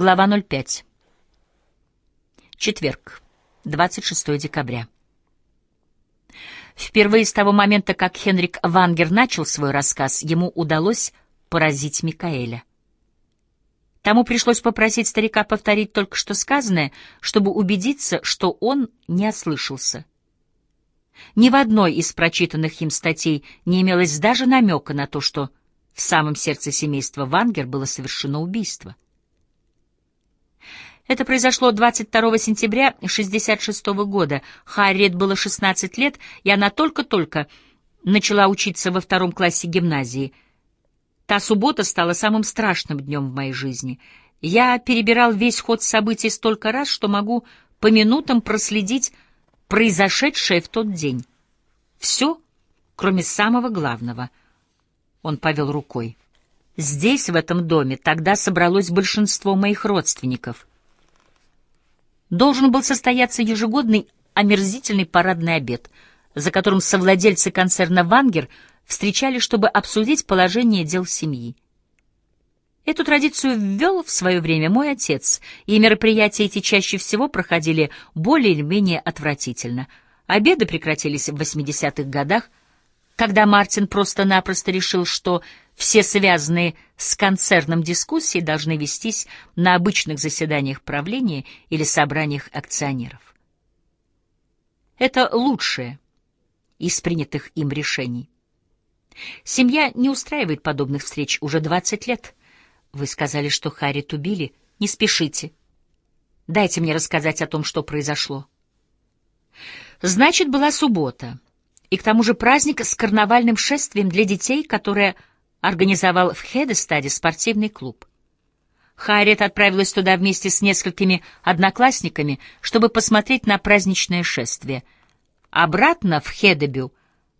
Глава 05. Четверг, 26 декабря. Впервые с того момента, как Хенрик Вангер начал свой рассказ, ему удалось поразить Микаэля. Тому пришлось попросить старика повторить только что сказанное, чтобы убедиться, что он не ослышался. Ни в одной из прочитанных им статей не имелось даже намека на то, что в самом сердце семейства Вангер было совершено убийство. Это произошло 22 сентября 1966 года. Харриет было 16 лет, и она только-только начала учиться во втором классе гимназии. Та суббота стала самым страшным днем в моей жизни. Я перебирал весь ход событий столько раз, что могу по минутам проследить произошедшее в тот день. Все, кроме самого главного. Он повел рукой. Здесь, в этом доме, тогда собралось большинство моих родственников. Должен был состояться ежегодный омерзительный парадный обед, за которым совладельцы концерна «Вангер» встречали, чтобы обсудить положение дел семьи. Эту традицию ввел в свое время мой отец, и мероприятия эти чаще всего проходили более или менее отвратительно. Обеды прекратились в 80-х годах, когда Мартин просто-напросто решил, что все связанные с концерном дискуссии должны вестись на обычных заседаниях правления или собраниях акционеров. Это лучшее из принятых им решений. Семья не устраивает подобных встреч уже 20 лет — вы сказали, что Харрит убили. Не спешите. Дайте мне рассказать о том, что произошло. Значит, была суббота. И к тому же праздник с карнавальным шествием для детей, которое организовал в Хедестаде спортивный клуб. Харриет отправилась туда вместе с несколькими одноклассниками, чтобы посмотреть на праздничное шествие. Обратно в Хедебю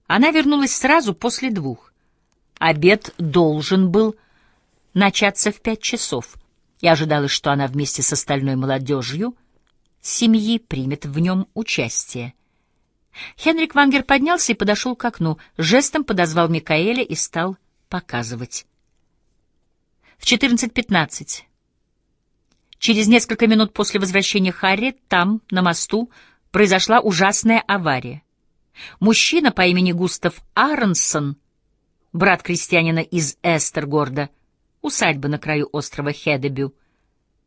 она вернулась сразу после двух. Обед должен был начаться в пять часов, и ожидалось, что она вместе с остальной молодежью семьи примет в нем участие. Хенрик Вангер поднялся и подошел к окну, жестом подозвал Микаэля и стал показывать. В 14.15. Через несколько минут после возвращения Харри там, на мосту, произошла ужасная авария. Мужчина по имени Густав Аронсон, брат крестьянина из Эстергорда, усадьба на краю острова Хедебю,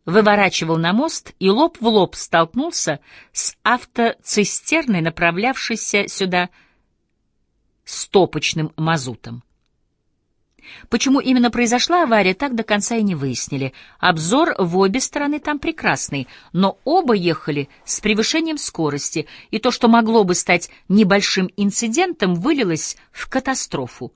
выворачивал на мост и лоб в лоб столкнулся с автоцистерной, направлявшейся сюда стопочным мазутом. Почему именно произошла авария, так до конца и не выяснили. Обзор в обе стороны там прекрасный, но оба ехали с превышением скорости, и то, что могло бы стать небольшим инцидентом, вылилось в катастрофу.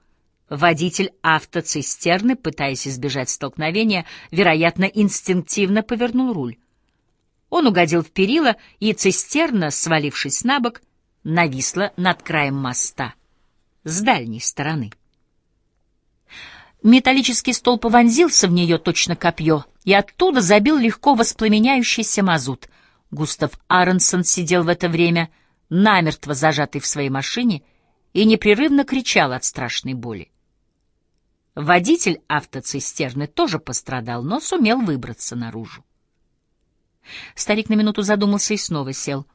Водитель автоцистерны, пытаясь избежать столкновения, вероятно, инстинктивно повернул руль. Он угодил в перила, и цистерна, свалившись на бок, нависла над краем моста с дальней стороны. Металлический столб вонзился в нее точно копье, и оттуда забил легко воспламеняющийся мазут. Густав Аронсон сидел в это время, намертво зажатый в своей машине, и непрерывно кричал от страшной боли. Водитель автоцистерны тоже пострадал, но сумел выбраться наружу. Старик на минуту задумался и снова сел.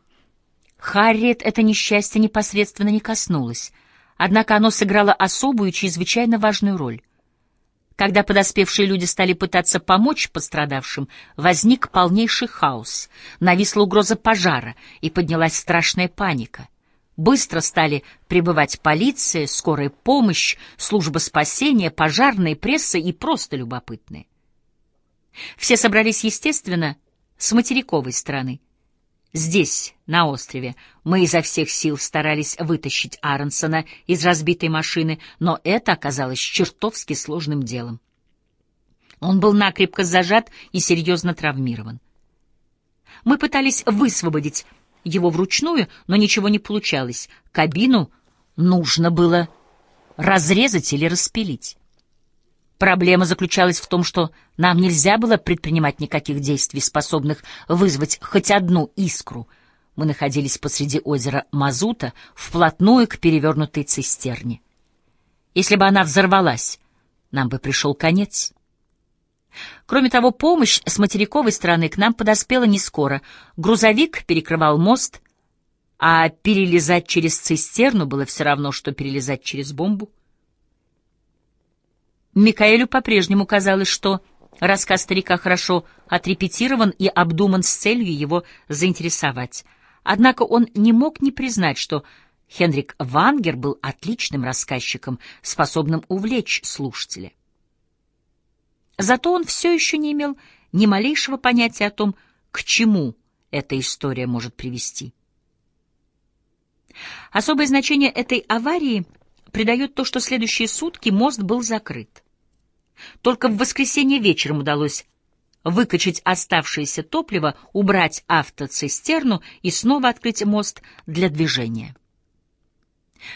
Харриет это несчастье непосредственно не коснулось, однако оно сыграло особую, чрезвычайно важную роль. Когда подоспевшие люди стали пытаться помочь пострадавшим, возник полнейший хаос, нависла угроза пожара и поднялась страшная паника — Быстро стали прибывать полиция, скорая помощь, служба спасения, пожарная пресса и просто любопытные. Все собрались, естественно, с материковой стороны. Здесь, на острове, мы изо всех сил старались вытащить Аронсона из разбитой машины, но это оказалось чертовски сложным делом. Он был накрепко зажат и серьезно травмирован. Мы пытались высвободить его вручную, но ничего не получалось. Кабину нужно было разрезать или распилить. Проблема заключалась в том, что нам нельзя было предпринимать никаких действий, способных вызвать хоть одну искру. Мы находились посреди озера Мазута, вплотную к перевернутой цистерне. Если бы она взорвалась, нам бы пришел конец. Кроме того, помощь с материковой стороны к нам подоспела не скоро. Грузовик перекрывал мост, а перелезать через цистерну было все равно, что перелезать через бомбу. Микаэлю по-прежнему казалось, что рассказ старика хорошо отрепетирован и обдуман с целью его заинтересовать. Однако он не мог не признать, что Хенрик Вангер был отличным рассказчиком, способным увлечь слушателя. Зато он все еще не имел ни малейшего понятия о том, к чему эта история может привести. Особое значение этой аварии придает то, что следующие сутки мост был закрыт. Только в воскресенье вечером удалось выкачать оставшееся топливо, убрать автоцистерну и снова открыть мост для движения.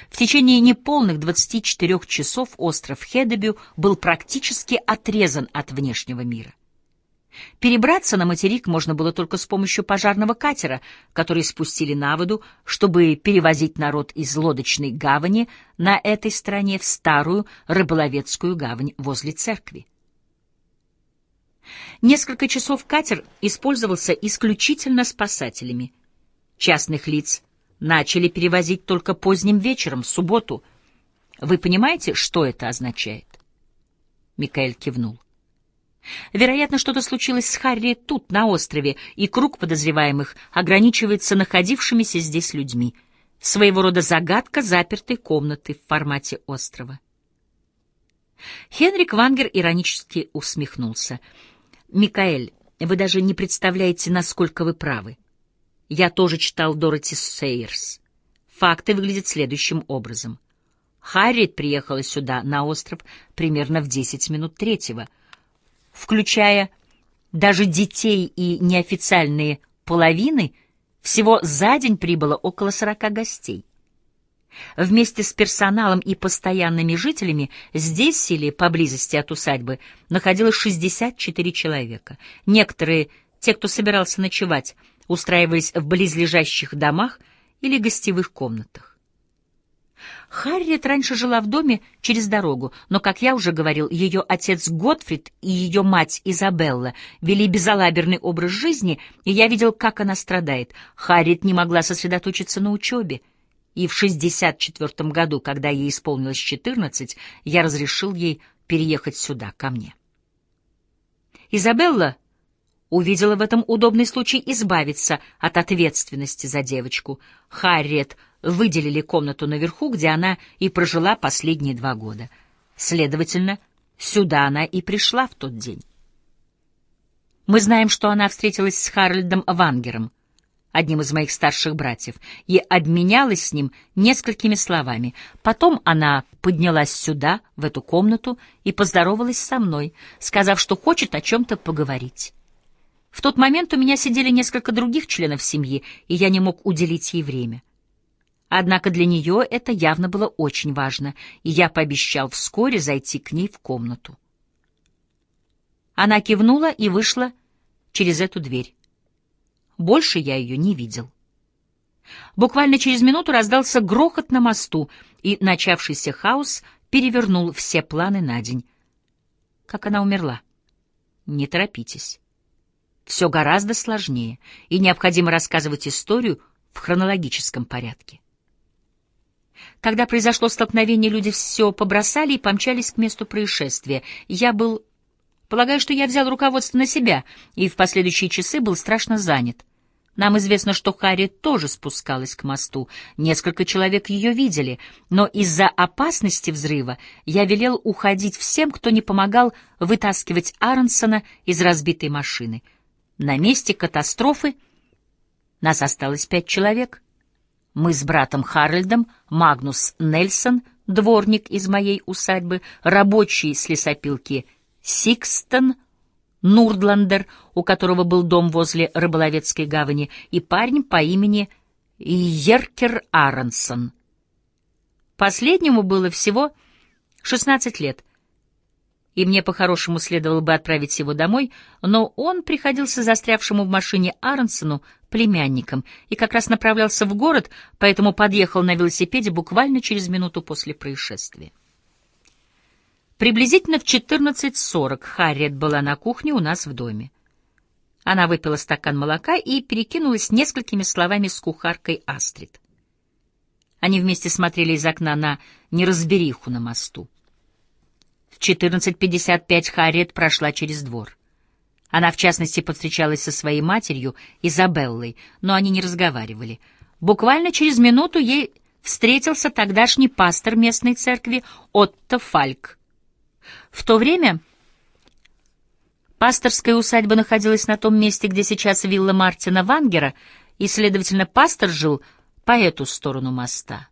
В течение неполных 24 часов остров Хедебю был практически отрезан от внешнего мира. Перебраться на материк можно было только с помощью пожарного катера, который спустили на воду, чтобы перевозить народ из лодочной гавани на этой стороне в старую рыболовецкую гавань возле церкви. Несколько часов катер использовался исключительно спасателями. Частных лиц начали перевозить только поздним вечером, в субботу. Вы понимаете, что это означает? Микаэль кивнул. Вероятно, что-то случилось с Харри тут, на острове, и круг подозреваемых ограничивается находившимися здесь людьми. Своего рода загадка запертой комнаты в формате острова. Хенрик Вангер иронически усмехнулся. «Микаэль, вы даже не представляете, насколько вы правы. Я тоже читал Дороти Сейерс. Факты выглядят следующим образом. Харриет приехала сюда, на остров, примерно в десять минут третьего, включая даже детей и неофициальные половины, всего за день прибыло около сорока гостей. Вместе с персоналом и постоянными жителями здесь или поблизости от усадьбы находилось 64 человека. Некоторые, те, кто собирался ночевать, устраивались в близлежащих домах или гостевых комнатах. Харриет раньше жила в доме через дорогу, но, как я уже говорил, ее отец Готфрид и ее мать Изабелла вели безалаберный образ жизни, и я видел, как она страдает. Харриет не могла сосредоточиться на учебе. И в 64 году, когда ей исполнилось 14, я разрешил ей переехать сюда, ко мне. Изабелла увидела в этом удобный случай избавиться от ответственности за девочку. Харриет выделили комнату наверху, где она и прожила последние два года. Следовательно, сюда она и пришла в тот день. Мы знаем, что она встретилась с Харальдом Вангером, одним из моих старших братьев, и обменялась с ним несколькими словами. Потом она поднялась сюда, в эту комнату, и поздоровалась со мной, сказав, что хочет о чем-то поговорить. В тот момент у меня сидели несколько других членов семьи, и я не мог уделить ей время. Однако для нее это явно было очень важно, и я пообещал вскоре зайти к ней в комнату. Она кивнула и вышла через эту дверь. Больше я ее не видел. Буквально через минуту раздался грохот на мосту, и начавшийся хаос перевернул все планы на день. Как она умерла? Не торопитесь. Все гораздо сложнее, и необходимо рассказывать историю в хронологическом порядке. Когда произошло столкновение, люди все побросали и помчались к месту происшествия. Я был... Полагаю, что я взял руководство на себя, и в последующие часы был страшно занят. Нам известно, что Харри тоже спускалась к мосту. Несколько человек ее видели, но из-за опасности взрыва я велел уходить всем, кто не помогал вытаскивать Аронсона из разбитой машины — на месте катастрофы нас осталось пять человек. Мы с братом Харальдом, Магнус Нельсон, дворник из моей усадьбы, рабочий с лесопилки Сикстон, Нурдландер, у которого был дом возле рыболовецкой гавани, и парень по имени Еркер Аронсон. Последнему было всего 16 лет — и мне по-хорошему следовало бы отправить его домой, но он приходился застрявшему в машине Аронсону племянником и как раз направлялся в город, поэтому подъехал на велосипеде буквально через минуту после происшествия. Приблизительно в 14.40 Харриет была на кухне у нас в доме. Она выпила стакан молока и перекинулась несколькими словами с кухаркой Астрид. Они вместе смотрели из окна на неразбериху на мосту. В 14.55 Харриет прошла через двор. Она, в частности, повстречалась со своей матерью, Изабеллой, но они не разговаривали. Буквально через минуту ей встретился тогдашний пастор местной церкви Отто Фальк. В то время пасторская усадьба находилась на том месте, где сейчас вилла Мартина Вангера, и, следовательно, пастор жил по эту сторону моста.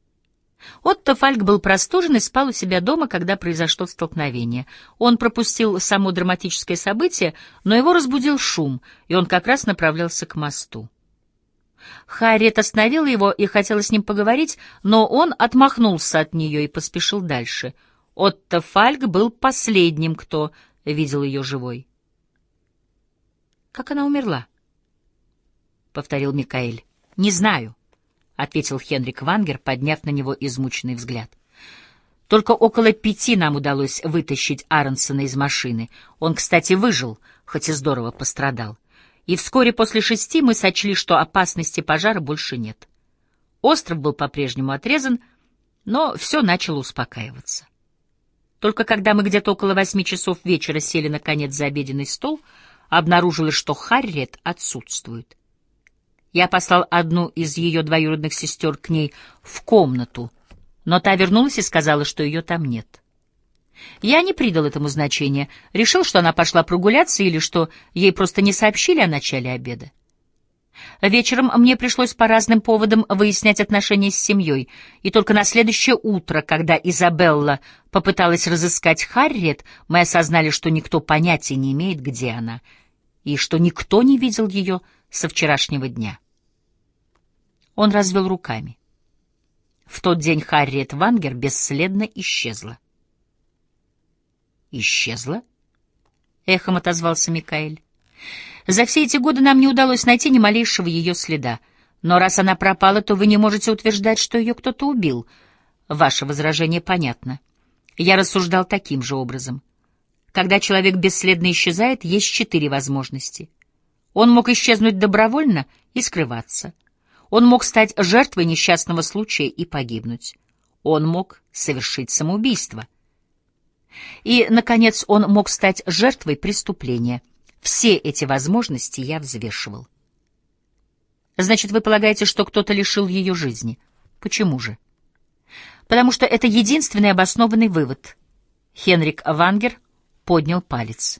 Отто Фальк был простужен и спал у себя дома, когда произошло столкновение. Он пропустил само драматическое событие, но его разбудил шум, и он как раз направлялся к мосту. Харриет остановила его и хотела с ним поговорить, но он отмахнулся от нее и поспешил дальше. Отто Фальк был последним, кто видел ее живой. «Как она умерла?» — повторил Микаэль. «Не знаю». — ответил Хенрик Вангер, подняв на него измученный взгляд. «Только около пяти нам удалось вытащить Аронсона из машины. Он, кстати, выжил, хоть и здорово пострадал. И вскоре после шести мы сочли, что опасности пожара больше нет. Остров был по-прежнему отрезан, но все начало успокаиваться. Только когда мы где-то около восьми часов вечера сели, наконец, за обеденный стол, обнаружилось, что Харриет отсутствует. Я послал одну из ее двоюродных сестер к ней в комнату, но та вернулась и сказала, что ее там нет. Я не придал этому значения, решил, что она пошла прогуляться или что ей просто не сообщили о начале обеда. Вечером мне пришлось по разным поводам выяснять отношения с семьей, и только на следующее утро, когда Изабелла попыталась разыскать Харриет, мы осознали, что никто понятия не имеет, где она, и что никто не видел ее со вчерашнего дня. Он развел руками. В тот день Харриет Вангер бесследно исчезла. «Исчезла?» — эхом отозвался Микаэль. «За все эти годы нам не удалось найти ни малейшего ее следа. Но раз она пропала, то вы не можете утверждать, что ее кто-то убил. Ваше возражение понятно. Я рассуждал таким же образом. Когда человек бесследно исчезает, есть четыре возможности. Он мог исчезнуть добровольно и скрываться. Он мог стать жертвой несчастного случая и погибнуть. Он мог совершить самоубийство. И, наконец, он мог стать жертвой преступления. Все эти возможности я взвешивал. Значит, вы полагаете, что кто-то лишил ее жизни? Почему же? Потому что это единственный обоснованный вывод. Хенрик Вангер поднял палец.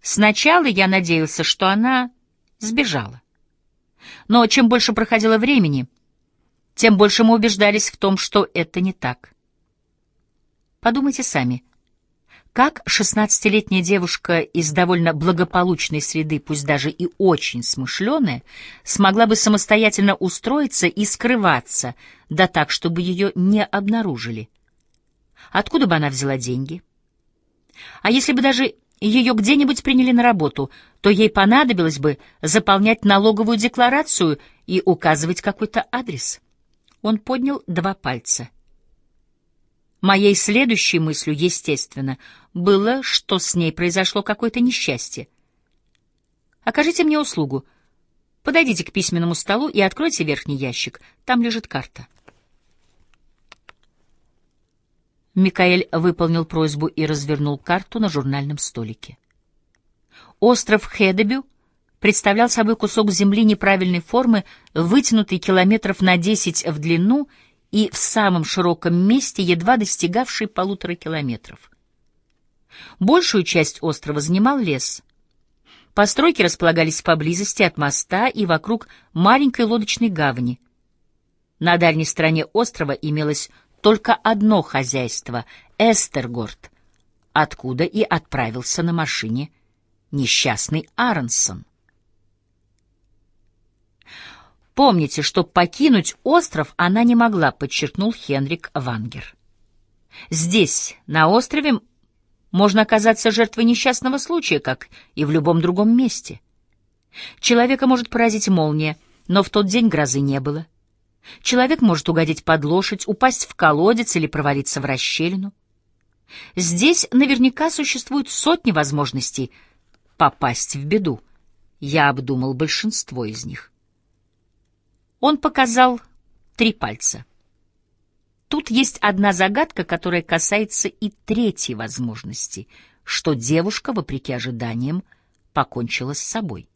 Сначала я надеялся, что она сбежала. Но чем больше проходило времени, тем больше мы убеждались в том, что это не так. Подумайте сами, как шестнадцатилетняя девушка из довольно благополучной среды, пусть даже и очень смышленая, смогла бы самостоятельно устроиться и скрываться, да так, чтобы ее не обнаружили? Откуда бы она взяла деньги? А если бы даже ее где-нибудь приняли на работу, то ей понадобилось бы заполнять налоговую декларацию и указывать какой-то адрес. Он поднял два пальца. Моей следующей мыслью, естественно, было, что с ней произошло какое-то несчастье. Окажите мне услугу. Подойдите к письменному столу и откройте верхний ящик. Там лежит карта. Микаэль выполнил просьбу и развернул карту на журнальном столике. Остров Хедебю представлял собой кусок земли неправильной формы, вытянутый километров на десять в длину и в самом широком месте, едва достигавший полутора километров. Большую часть острова занимал лес. Постройки располагались поблизости от моста и вокруг маленькой лодочной гавани. На дальней стороне острова имелось только одно хозяйство — Эстергорд, откуда и отправился на машине несчастный Аронсон. Помните, что покинуть остров она не могла, подчеркнул Хенрик Вангер. Здесь, на острове, можно оказаться жертвой несчастного случая, как и в любом другом месте. Человека может поразить молния, но в тот день грозы не было. Человек может угодить под лошадь, упасть в колодец или провалиться в расщелину. Здесь наверняка существуют сотни возможностей попасть в беду. Я обдумал большинство из них. Он показал три пальца. Тут есть одна загадка, которая касается и третьей возможности, что девушка, вопреки ожиданиям, покончила с собой.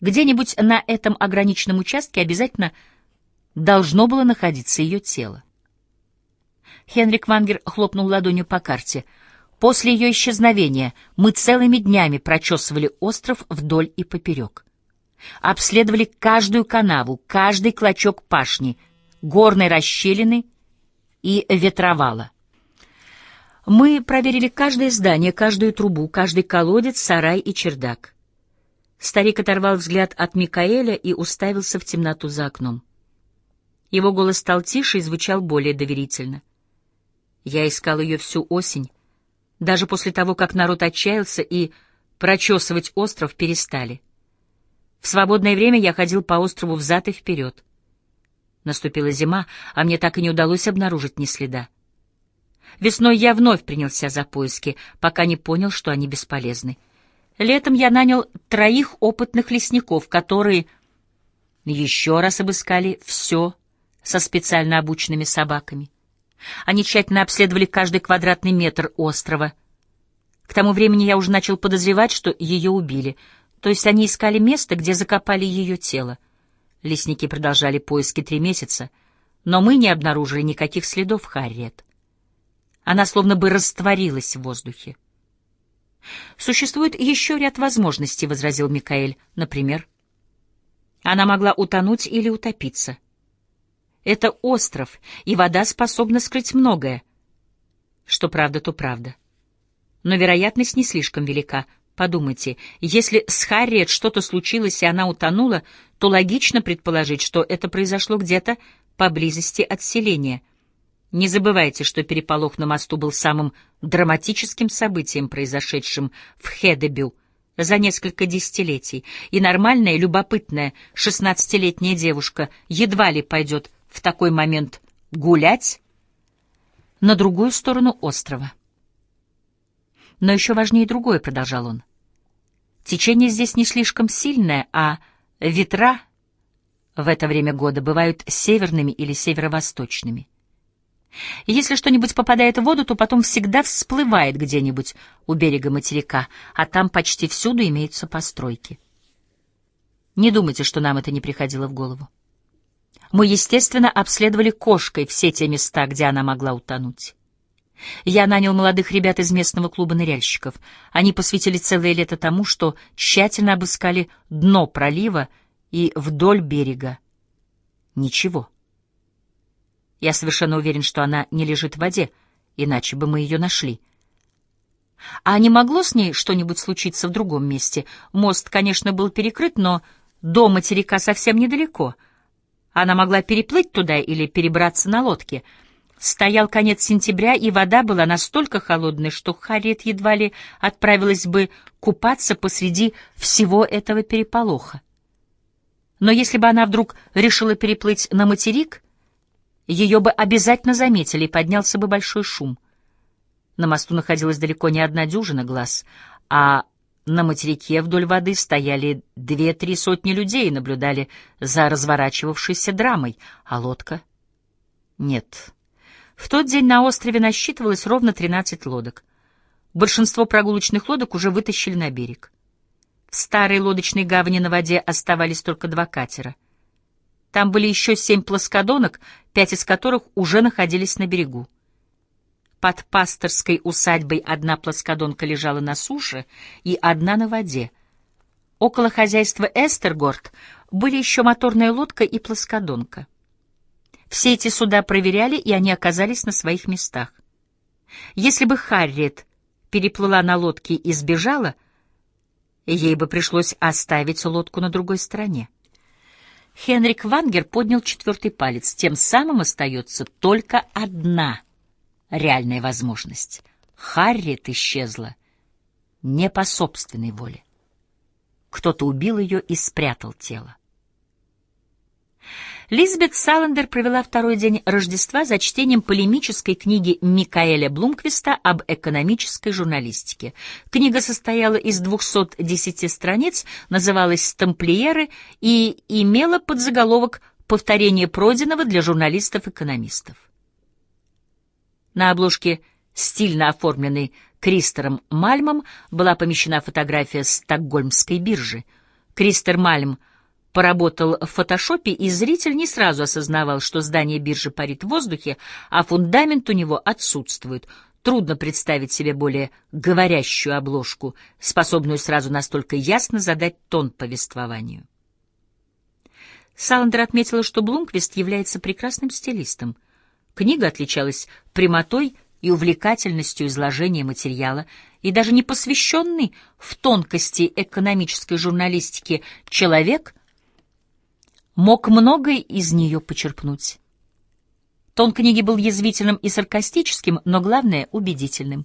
Где-нибудь на этом ограниченном участке обязательно должно было находиться ее тело. Хенрик Вангер хлопнул ладонью по карте. После ее исчезновения мы целыми днями прочесывали остров вдоль и поперек. Обследовали каждую канаву, каждый клочок пашни, горной расщелины и ветровала. Мы проверили каждое здание, каждую трубу, каждый колодец, сарай и чердак. Старик оторвал взгляд от Микаэля и уставился в темноту за окном. Его голос стал тише и звучал более доверительно. Я искал ее всю осень, даже после того, как народ отчаялся и прочесывать остров перестали. В свободное время я ходил по острову взад и вперед. Наступила зима, а мне так и не удалось обнаружить ни следа. Весной я вновь принялся за поиски, пока не понял, что они бесполезны. Летом я нанял троих опытных лесников, которые еще раз обыскали все со специально обученными собаками. Они тщательно обследовали каждый квадратный метр острова. К тому времени я уже начал подозревать, что ее убили, то есть они искали место, где закопали ее тело. Лесники продолжали поиски три месяца, но мы не обнаружили никаких следов Харриет. Она словно бы растворилась в воздухе. «Существует еще ряд возможностей», — возразил Микаэль. «Например, она могла утонуть или утопиться. Это остров, и вода способна скрыть многое. Что правда, то правда. Но вероятность не слишком велика. Подумайте, если с Харриет что-то случилось, и она утонула, то логично предположить, что это произошло где-то поблизости от селения — не забывайте, что переполох на мосту был самым драматическим событием, произошедшим в Хедебю за несколько десятилетий, и нормальная, любопытная шестнадцатилетняя девушка едва ли пойдет в такой момент гулять на другую сторону острова. Но еще важнее другое, — продолжал он. Течение здесь не слишком сильное, а ветра в это время года бывают северными или северо-восточными. Если что-нибудь попадает в воду, то потом всегда всплывает где-нибудь у берега материка, а там почти всюду имеются постройки. Не думайте, что нам это не приходило в голову. Мы, естественно, обследовали кошкой все те места, где она могла утонуть. Я нанял молодых ребят из местного клуба ныряльщиков. Они посвятили целое лето тому, что тщательно обыскали дно пролива и вдоль берега. Ничего. Я совершенно уверен, что она не лежит в воде, иначе бы мы ее нашли. А не могло с ней что-нибудь случиться в другом месте? Мост, конечно, был перекрыт, но до материка совсем недалеко. Она могла переплыть туда или перебраться на лодке. Стоял конец сентября, и вода была настолько холодной, что Харриет едва ли отправилась бы купаться посреди всего этого переполоха. Но если бы она вдруг решила переплыть на материк, ее бы обязательно заметили, и поднялся бы большой шум. На мосту находилась далеко не одна дюжина глаз, а на материке вдоль воды стояли две-три сотни людей и наблюдали за разворачивавшейся драмой. А лодка? Нет. В тот день на острове насчитывалось ровно 13 лодок. Большинство прогулочных лодок уже вытащили на берег. В старой лодочной гавани на воде оставались только два катера — там были еще семь плоскодонок, пять из которых уже находились на берегу. Под пасторской усадьбой одна плоскодонка лежала на суше и одна на воде. Около хозяйства Эстергорд были еще моторная лодка и плоскодонка. Все эти суда проверяли, и они оказались на своих местах. Если бы Харриет переплыла на лодке и сбежала, ей бы пришлось оставить лодку на другой стороне. Хенрик Вангер поднял четвертый палец. Тем самым остается только одна реальная возможность. Харриет исчезла не по собственной воле. Кто-то убил ее и спрятал тело. Лизбет Саландер провела второй день Рождества за чтением полемической книги Микаэля Блумквиста об экономической журналистике. Книга состояла из 210 страниц, называлась «Тамплиеры» и имела подзаголовок «Повторение пройденного для журналистов-экономистов». На обложке, стильно оформленной Кристером Мальмом, была помещена фотография Стокгольмской биржи. Кристер Мальм — поработал в фотошопе, и зритель не сразу осознавал, что здание биржи парит в воздухе, а фундамент у него отсутствует. Трудно представить себе более говорящую обложку, способную сразу настолько ясно задать тон повествованию. Саландер отметила, что Блумквист является прекрасным стилистом. Книга отличалась прямотой и увлекательностью изложения материала, и даже не посвященный в тонкости экономической журналистики человек мог многое из нее почерпнуть. Тон книги был язвительным и саркастическим, но главное — убедительным.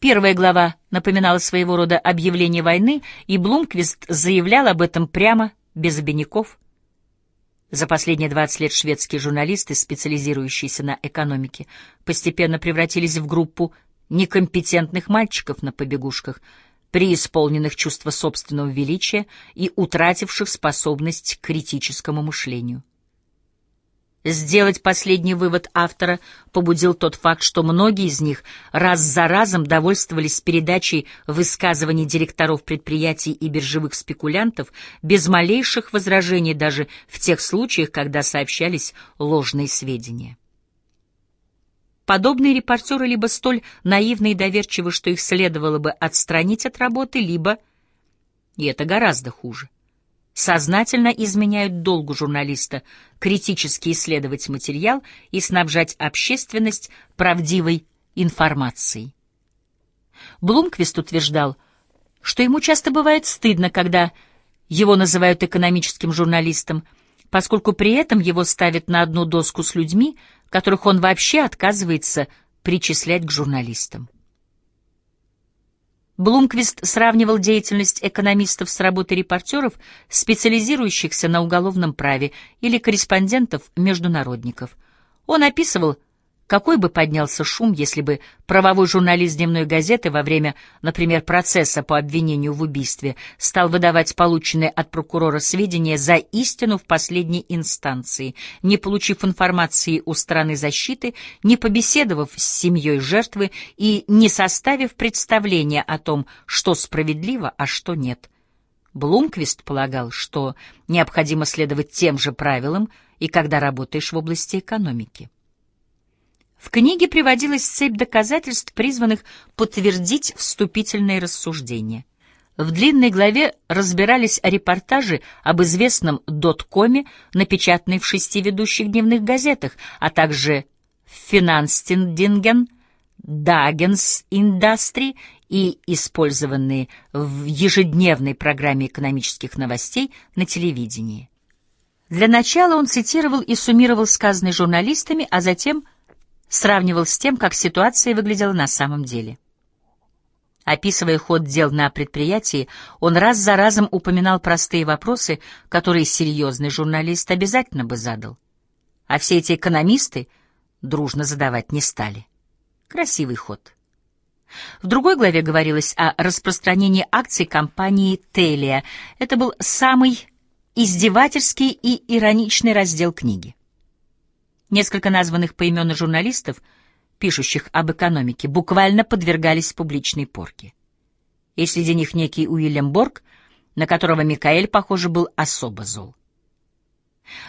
Первая глава напоминала своего рода объявление войны, и Блумквист заявлял об этом прямо, без обиняков. За последние 20 лет шведские журналисты, специализирующиеся на экономике, постепенно превратились в группу некомпетентных мальчиков на побегушках — преисполненных чувства собственного величия и утративших способность к критическому мышлению. Сделать последний вывод автора побудил тот факт, что многие из них раз за разом довольствовались передачей высказываний директоров предприятий и биржевых спекулянтов без малейших возражений даже в тех случаях, когда сообщались ложные сведения. Подобные репортеры либо столь наивны и доверчивы, что их следовало бы отстранить от работы, либо, и это гораздо хуже, сознательно изменяют долгу журналиста критически исследовать материал и снабжать общественность правдивой информацией. Блумквист утверждал, что ему часто бывает стыдно, когда его называют экономическим журналистом, поскольку при этом его ставят на одну доску с людьми, которых он вообще отказывается причислять к журналистам. Блумквист сравнивал деятельность экономистов с работой репортеров, специализирующихся на уголовном праве, или корреспондентов-международников. Он описывал какой бы поднялся шум, если бы правовой журналист дневной газеты во время, например, процесса по обвинению в убийстве стал выдавать полученные от прокурора сведения за истину в последней инстанции, не получив информации у стороны защиты, не побеседовав с семьей жертвы и не составив представления о том, что справедливо, а что нет. Блумквист полагал, что необходимо следовать тем же правилам и когда работаешь в области экономики. В книге приводилась цепь доказательств, призванных подтвердить вступительные рассуждения. В длинной главе разбирались репортажи об известном доткоме, напечатанные в шести ведущих дневных газетах, а также Финанстиндинген, Дагенс Индастри и использованные в ежедневной программе экономических новостей на телевидении. Для начала он цитировал и суммировал сказанное журналистами, а затем сравнивал с тем, как ситуация выглядела на самом деле. Описывая ход дел на предприятии, он раз за разом упоминал простые вопросы, которые серьезный журналист обязательно бы задал. А все эти экономисты дружно задавать не стали. Красивый ход. В другой главе говорилось о распространении акций компании «Телия». Это был самый издевательский и ироничный раздел книги. Несколько названных поименно журналистов, пишущих об экономике, буквально подвергались публичной порке. И среди них некий Уильям Борг, на которого Микаэль, похоже, был особо зол.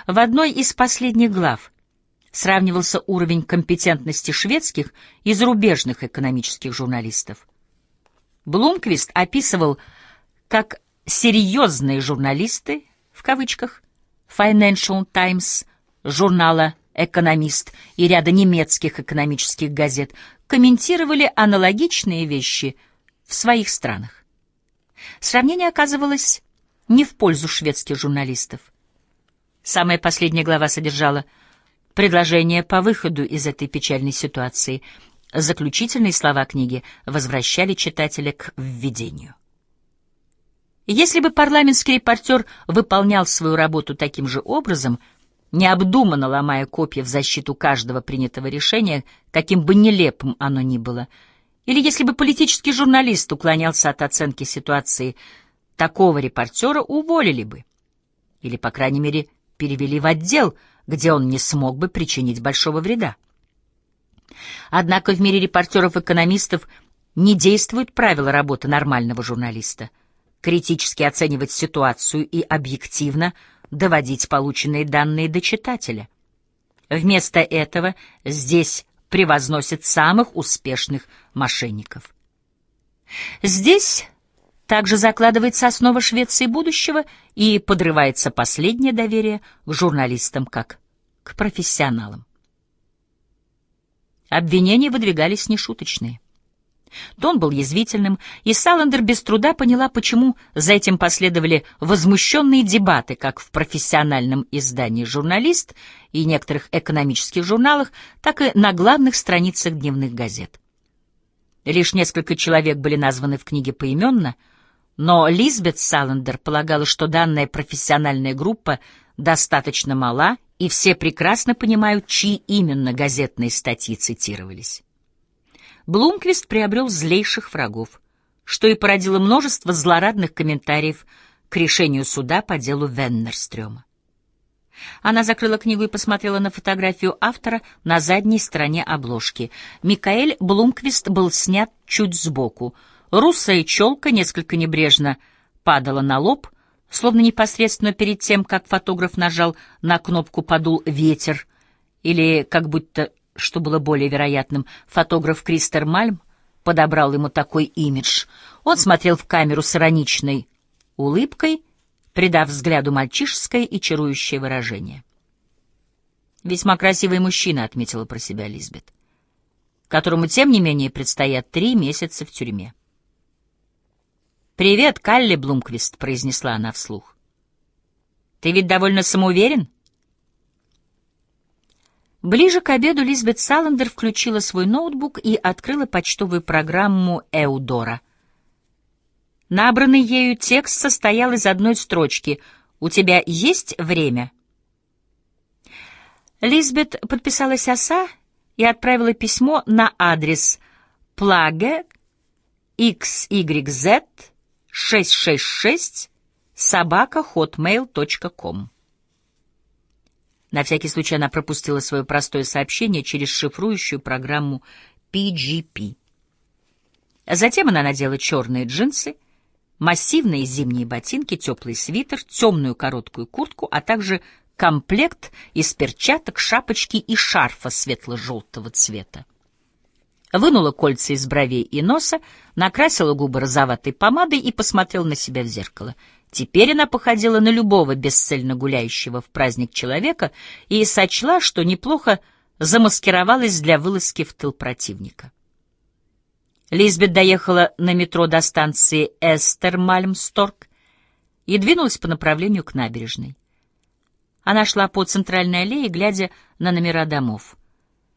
В одной из последних глав сравнивался уровень компетентности шведских и зарубежных экономических журналистов. Блумквист описывал, как серьезные журналисты, в кавычках, Financial Times, журнала «Экономист» и ряда немецких экономических газет комментировали аналогичные вещи в своих странах. Сравнение оказывалось не в пользу шведских журналистов. Самая последняя глава содержала предложение по выходу из этой печальной ситуации. Заключительные слова книги возвращали читателя к введению. Если бы парламентский репортер выполнял свою работу таким же образом — необдуманно ломая копья в защиту каждого принятого решения, каким бы нелепым оно ни было. Или если бы политический журналист уклонялся от оценки ситуации, такого репортера уволили бы. Или, по крайней мере, перевели в отдел, где он не смог бы причинить большого вреда. Однако в мире репортеров-экономистов не действуют правила работы нормального журналиста. Критически оценивать ситуацию и объективно доводить полученные данные до читателя. Вместо этого здесь превозносят самых успешных мошенников. Здесь также закладывается основа Швеции будущего и подрывается последнее доверие к журналистам как к профессионалам. Обвинения выдвигались нешуточные. Тон был язвительным, и Саландер без труда поняла, почему за этим последовали возмущенные дебаты как в профессиональном издании «Журналист» и некоторых экономических журналах, так и на главных страницах дневных газет. Лишь несколько человек были названы в книге поименно, но Лизбет Саландер полагала, что данная профессиональная группа достаточно мала и все прекрасно понимают, чьи именно газетные статьи цитировались. Блумквист приобрел злейших врагов, что и породило множество злорадных комментариев к решению суда по делу Веннерстрёма. Она закрыла книгу и посмотрела на фотографию автора на задней стороне обложки. Микаэль Блумквист был снят чуть сбоку. Русая челка несколько небрежно падала на лоб, словно непосредственно перед тем, как фотограф нажал на кнопку «Подул ветер», или, как будто, что было более вероятным, фотограф Кристер Мальм подобрал ему такой имидж. Он смотрел в камеру с ироничной улыбкой, придав взгляду мальчишеское и чарующее выражение. «Весьма красивый мужчина», — отметила про себя Лизбет, которому, тем не менее, предстоят три месяца в тюрьме. «Привет, Калли Блумквист», — произнесла она вслух. «Ты ведь довольно самоуверен?» Ближе к обеду Лизбет Саландер включила свой ноутбук и открыла почтовую программу «Эудора». Набранный ею текст состоял из одной строчки «У тебя есть время?» Лизбет подписалась оса и отправила письмо на адрес плага xyz 666 собака hotmail.com. На всякий случай она пропустила свое простое сообщение через шифрующую программу PGP. Затем она надела черные джинсы, массивные зимние ботинки, теплый свитер, темную короткую куртку, а также комплект из перчаток, шапочки и шарфа светло-желтого цвета вынула кольца из бровей и носа, накрасила губы розоватой помадой и посмотрела на себя в зеркало. Теперь она походила на любого бесцельно гуляющего в праздник человека и сочла, что неплохо замаскировалась для вылазки в тыл противника. Лизбет доехала на метро до станции Эстермальмсторг и двинулась по направлению к набережной. Она шла по центральной аллее, глядя на номера домов.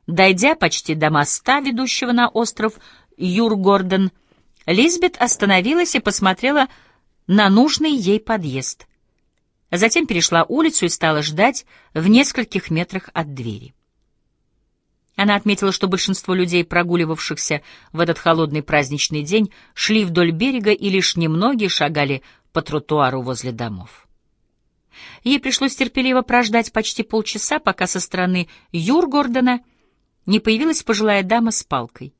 Дойдя почти до моста, ведущего на остров Юргорден, Лизбет остановилась и посмотрела на нужный ей подъезд. Затем перешла улицу и стала ждать в нескольких метрах от двери. Она отметила, что большинство людей, прогуливавшихся в этот холодный праздничный день, шли вдоль берега и лишь немногие шагали по тротуару возле домов. Ей пришлось терпеливо прождать почти полчаса, пока со стороны Юргордена — не появилась пожилая дама с палкой.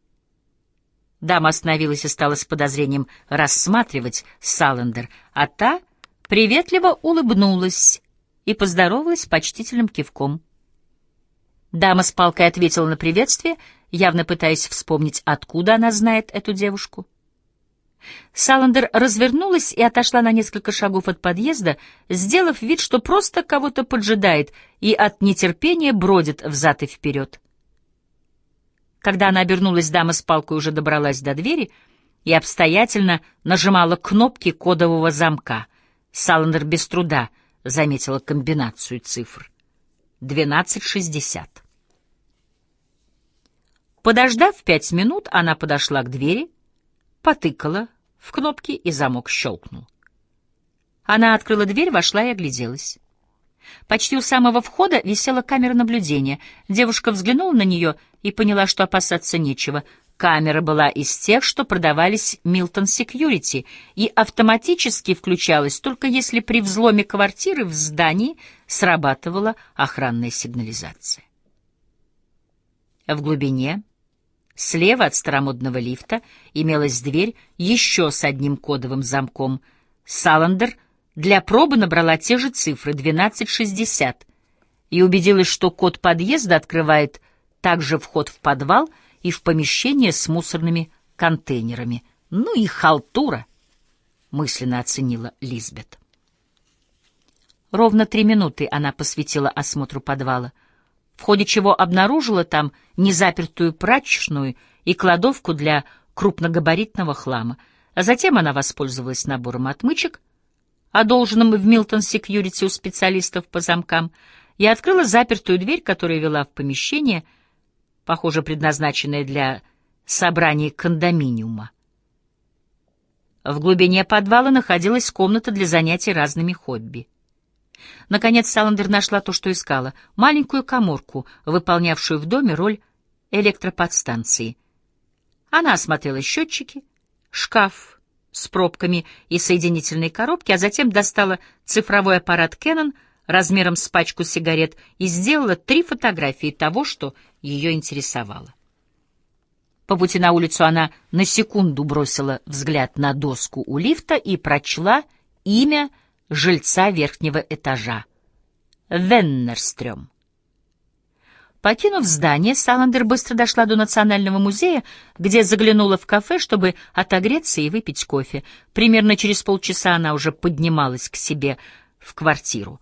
Дама остановилась и стала с подозрением рассматривать Саландер, а та приветливо улыбнулась и поздоровалась почтительным кивком. Дама с палкой ответила на приветствие, явно пытаясь вспомнить, откуда она знает эту девушку. Саландер развернулась и отошла на несколько шагов от подъезда, сделав вид, что просто кого-то поджидает и от нетерпения бродит взад и вперед. Когда она обернулась, дама с палкой уже добралась до двери и обстоятельно нажимала кнопки кодового замка. Саландер без труда заметила комбинацию цифр. 12.60. Подождав пять минут, она подошла к двери, потыкала в кнопки, и замок щелкнул. Она открыла дверь, вошла и огляделась. Почти у самого входа висела камера наблюдения. Девушка взглянула на нее и поняла, что опасаться нечего. Камера была из тех, что продавались Milton Security, и автоматически включалась только если при взломе квартиры в здании срабатывала охранная сигнализация. В глубине, слева от старомодного лифта, имелась дверь еще с одним кодовым замком. Саландер для пробы набрала те же цифры — 1260, и убедилась, что код подъезда открывает также вход в подвал — и в помещение с мусорными контейнерами. Ну и халтура, мысленно оценила Лизбет. Ровно три минуты она посвятила осмотру подвала, в ходе чего обнаружила там незапертую прачечную и кладовку для крупногабаритного хлама. А затем она воспользовалась набором отмычек, одолженным в Милтон Секьюрити у специалистов по замкам, и открыла запертую дверь, которая вела в помещение — похоже, предназначенное для собраний кондоминиума. В глубине подвала находилась комната для занятий разными хобби. Наконец Саландер нашла то, что искала — маленькую коморку, выполнявшую в доме роль электроподстанции. Она осмотрела счетчики, шкаф с пробками и соединительной коробки, а затем достала цифровой аппарат Canon — размером с пачку сигарет и сделала три фотографии того, что ее интересовало. По пути на улицу она на секунду бросила взгляд на доску у лифта и прочла имя жильца верхнего этажа — Веннерстрём. Покинув здание, Саландер быстро дошла до Национального музея, где заглянула в кафе, чтобы отогреться и выпить кофе. Примерно через полчаса она уже поднималась к себе в квартиру.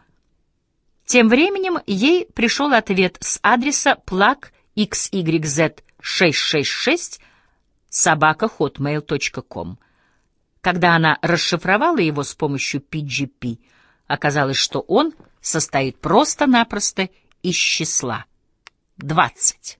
Тем временем ей пришел ответ с адреса плаг XYZ666 собака.hotmail.com. Когда она расшифровала его с помощью PGP, оказалось, что он состоит просто-напросто из числа 20.